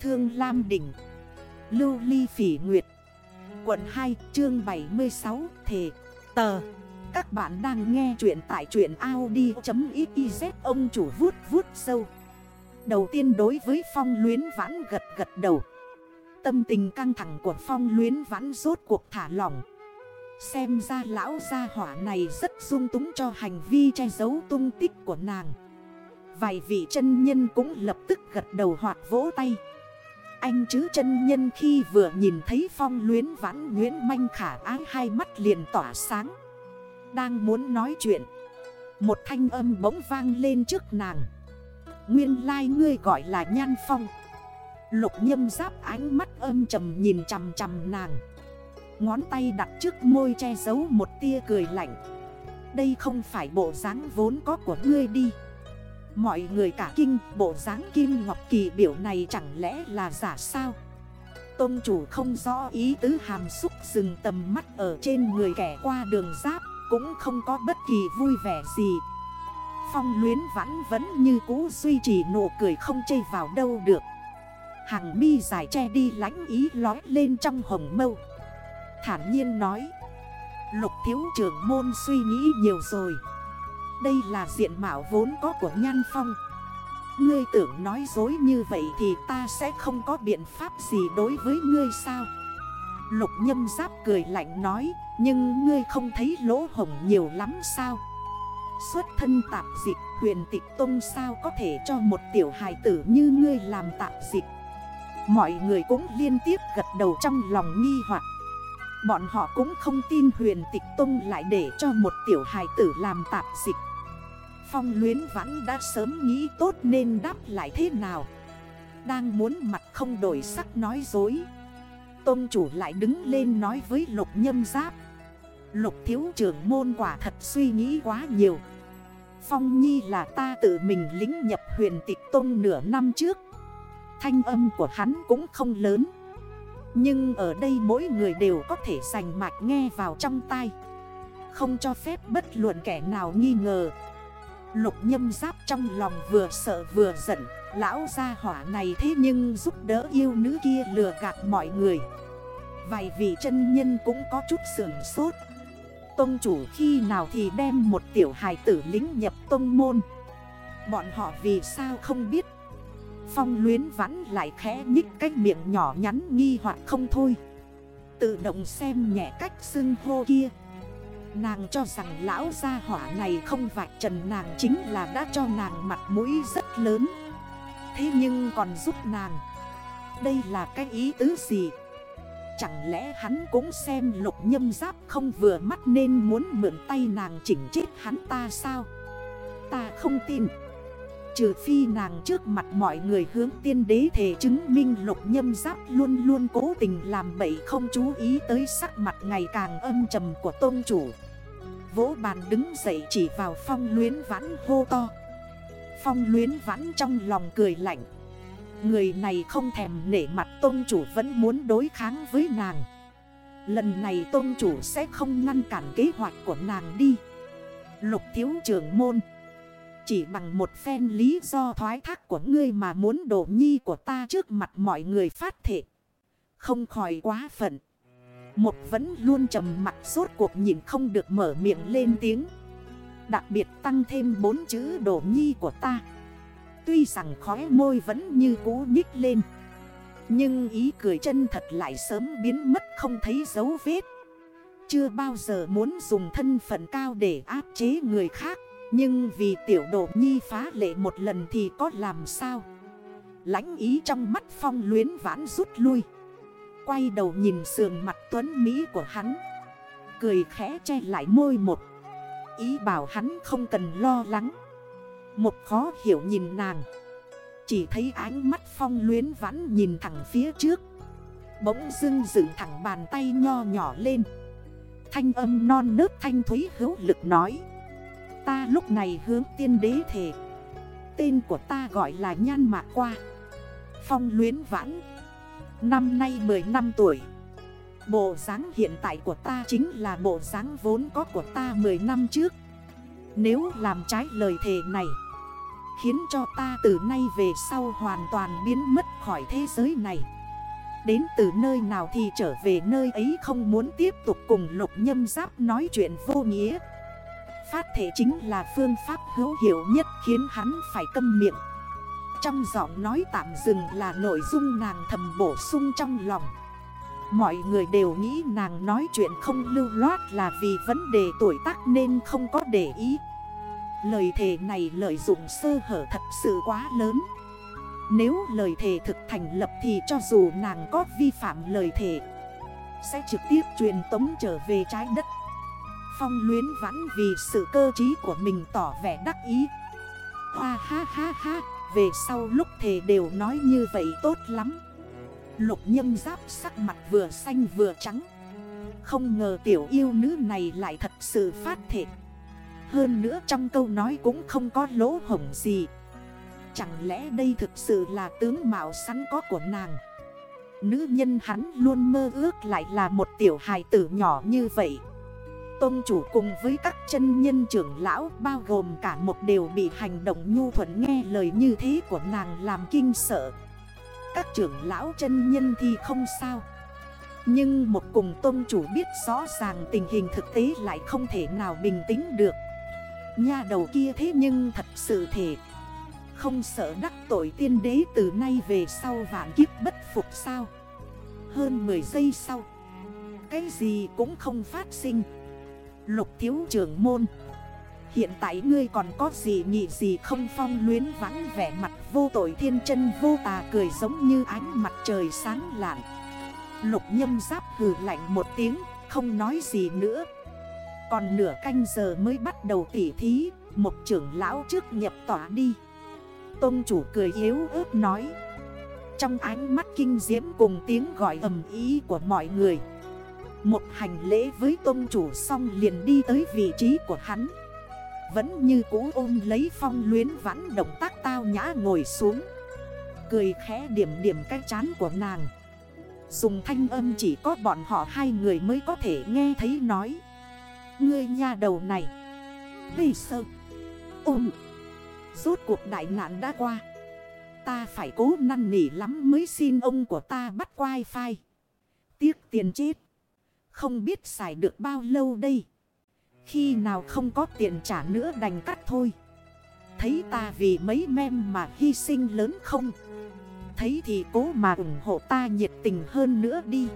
Thương Lam Đỉnh, Lưu Ly Phỉ Nguyệt, Quận 2 chương 76 Thề, Tờ. Các bạn đang nghe chuyện tại chuyện Audi.xyz Ông chủ vuốt vuốt sâu. Đầu tiên đối với phong luyến vãn gật gật đầu. Tâm tình căng thẳng của phong luyến vãn rốt cuộc thả lỏng. Xem ra lão gia hỏa này rất dung túng cho hành vi che giấu tung tích của nàng. Vài vị chân nhân cũng lập tức gật đầu hoạt vỗ tay. Anh chứ chân nhân khi vừa nhìn thấy phong luyến vãn Nguyễn Manh khả ái hai mắt liền tỏa sáng. Đang muốn nói chuyện, Một thanh âm bỗng vang lên trước nàng. Nguyên lai like ngươi gọi là Nhan Phong. Lục nhâm giáp ánh mắt âm trầm nhìn chầm chầm nàng. Ngón tay đặt trước môi che giấu một tia cười lạnh. Đây không phải bộ dáng vốn có của ngươi đi. Mọi người cả kinh, bộ dáng kim ngọc kỳ biểu này chẳng lẽ là giả sao? Tôn chủ không rõ ý tứ hàm xúc dừng tầm mắt ở trên người kẻ qua đường giáp, Cũng không có bất kỳ vui vẻ gì. Phong luyến vãn vẫn như cũ duy trì nụ cười không chây vào đâu được. Hàng mi dài che đi lánh ý lói lên trong hồng mâu. Thản nhiên nói, Lục thiếu trưởng môn suy nghĩ nhiều rồi. Đây là diện mạo vốn có của Nhan Phong. Ngươi tưởng nói dối như vậy thì ta sẽ không có biện pháp gì đối với ngươi sao? Lục nhâm giáp cười lạnh nói, Nhưng ngươi không thấy lỗ hồng nhiều lắm sao? Xuất thân tạp dịch, huyền tịch tông sao có thể cho một tiểu hài tử như ngươi làm tạp dịch? Mọi người cũng liên tiếp gật đầu trong lòng nghi hoặc. Bọn họ cũng không tin huyền tịch tông lại để cho một tiểu hài tử làm tạp dịch. Phong luyến vãn đã sớm nghĩ tốt nên đáp lại thế nào? Đang muốn mặt không đổi sắc nói dối. Tôn chủ lại đứng lên nói với lục nhâm giáp. Lục thiếu trưởng môn quả thật suy nghĩ quá nhiều. Phong Nhi là ta tự mình lính nhập huyền tịch tông nửa năm trước. Thanh âm của hắn cũng không lớn. Nhưng ở đây mỗi người đều có thể sành mạch nghe vào trong tai. Không cho phép bất luận kẻ nào nghi ngờ. Lục nhâm giáp trong lòng vừa sợ vừa giận. Lão gia hỏa này thế nhưng giúp đỡ yêu nữ kia lừa gạt mọi người. Vài vị chân nhân cũng có chút sườn sốt. Tông chủ khi nào thì đem một tiểu hài tử lính nhập tông môn? Bọn họ vì sao không biết? Phong luyến vắn lại khẽ nhích cái miệng nhỏ nhắn nghi hoặc không thôi. Tự động xem nhẹ cách xưng hô kia. Nàng cho rằng lão gia hỏa này không vạch trần nàng chính là đã cho nàng mặt mũi rất lớn. Thế nhưng còn giúp nàng. Đây là cái ý tứ gì? Chẳng lẽ hắn cũng xem lục nhâm giáp không vừa mắt nên muốn mượn tay nàng chỉnh chết hắn ta sao? Ta không tin. Trừ phi nàng trước mặt mọi người hướng tiên đế thể chứng minh lục nhâm giáp luôn luôn cố tình làm bậy không chú ý tới sắc mặt ngày càng âm trầm của tôn chủ. Vỗ bàn đứng dậy chỉ vào phong luyến vãn hô to. Phong luyến vãn trong lòng cười lạnh. Người này không thèm nể mặt tôn chủ vẫn muốn đối kháng với nàng. Lần này tôn chủ sẽ không ngăn cản kế hoạch của nàng đi. Lục thiếu trưởng môn. Chỉ bằng một phen lý do thoái thác của ngươi mà muốn đổ nhi của ta trước mặt mọi người phát thể Không khỏi quá phận. Một vẫn luôn trầm mặt suốt cuộc nhìn không được mở miệng lên tiếng. Đặc biệt tăng thêm bốn chữ đổ nhi của ta. Tuy rằng khóe môi vẫn như cũ nhích lên. Nhưng ý cười chân thật lại sớm biến mất không thấy dấu vết. Chưa bao giờ muốn dùng thân phận cao để áp chế người khác. Nhưng vì tiểu độ nhi phá lệ một lần thì có làm sao? Lãnh ý trong mắt phong luyến vãn rút lui. Quay đầu nhìn sườn mặt tuấn Mỹ của hắn. Cười khẽ che lại môi một. Ý bảo hắn không cần lo lắng. Một khó hiểu nhìn nàng. Chỉ thấy ánh mắt phong luyến vãn nhìn thẳng phía trước. Bỗng dưng dựng thẳng bàn tay nho nhỏ lên. Thanh âm non nớt thanh thúy hữu lực nói. Ta lúc này hướng tiên đế thể Tên của ta gọi là Nhan Mạc Qua. Phong luyến vãn. Năm nay 10 năm tuổi. Bộ dáng hiện tại của ta chính là bộ dáng vốn có của ta 10 năm trước. Nếu làm trái lời thề này, Khiến cho ta từ nay về sau hoàn toàn biến mất khỏi thế giới này. Đến từ nơi nào thì trở về nơi ấy không muốn tiếp tục cùng lục nhâm giáp nói chuyện vô nghĩa. Phát thể chính là phương pháp hữu hiệu nhất khiến hắn phải câm miệng. Trong giọng nói tạm dừng là nội dung nàng thầm bổ sung trong lòng. Mọi người đều nghĩ nàng nói chuyện không lưu loát là vì vấn đề tuổi tác nên không có để ý. Lời thề này lợi dụng sơ hở thật sự quá lớn. Nếu lời thề thực thành lập thì cho dù nàng có vi phạm lời thề, Sẽ trực tiếp truyền tống trở về trái đất. Phong luyến vãn vì sự cơ trí của mình tỏ vẻ đắc ý. Hoa ha ha ha, Về sau lúc thề đều nói như vậy tốt lắm. Lục nhâm giáp sắc mặt vừa xanh vừa trắng. Không ngờ tiểu yêu nữ này lại thật sự phát thể Hơn nữa trong câu nói cũng không có lỗ hổng gì. Chẳng lẽ đây thực sự là tướng mạo sẵn có của nàng? Nữ nhân hắn luôn mơ ước lại là một tiểu hài tử nhỏ như vậy. Tôn chủ cùng với các chân nhân trưởng lão, bao gồm cả một đều bị hành động nhu thuận nghe lời như thế của nàng làm kinh sợ. Các trưởng lão chân nhân thì không sao. Nhưng một cùng tôn chủ biết rõ ràng tình hình thực tế lại không thể nào bình tĩnh được. Nhà đầu kia thế nhưng thật sự thể Không sợ đắc tội tiên đế từ nay về sau vạn kiếp bất phục sao? Hơn 10 giây sau, Cái gì cũng không phát sinh. Lục thiếu trưởng môn. Hiện tại ngươi còn có gì nhị gì không phong luyến vắng vẻ mặt vô tội thiên chân vô tà cười giống như ánh mặt trời sáng lạn. Lục nhâm giáp hừ lạnh một tiếng, không nói gì nữa. Còn nửa canh giờ mới bắt đầu tỉ thí, Một trưởng lão trước nhập tỏa đi. Tôn chủ cười yếu ớt nói. Trong ánh mắt kinh diễm cùng tiếng gọi ầm ý của mọi người một hành lễ với tôn chủ xong liền đi tới vị trí của hắn. Vẫn như cũ ôm lấy phong luyến vãn động tác tao nhã ngồi xuống. Cười khẽ điểm điểm cái chán của nàng. Dùng thanh âm chỉ có bọn họ hai người mới có thể nghe thấy nói. Ngươi nha đầu này. Vì sợ Ôm. Rốt cuộc đại nạn đã qua. Ta phải cố năn nỉ lắm mới xin ông của ta bắt wifi Tiếc tiền chết. Không biết xài được bao lâu đây. Khi nào không có tiền trả nữa đành cắt thôi. Thấy ta vì mấy mem mà hy sinh lớn không? Thấy thì cố mà ủng hộ ta nhiệt tình hơn nữa đi.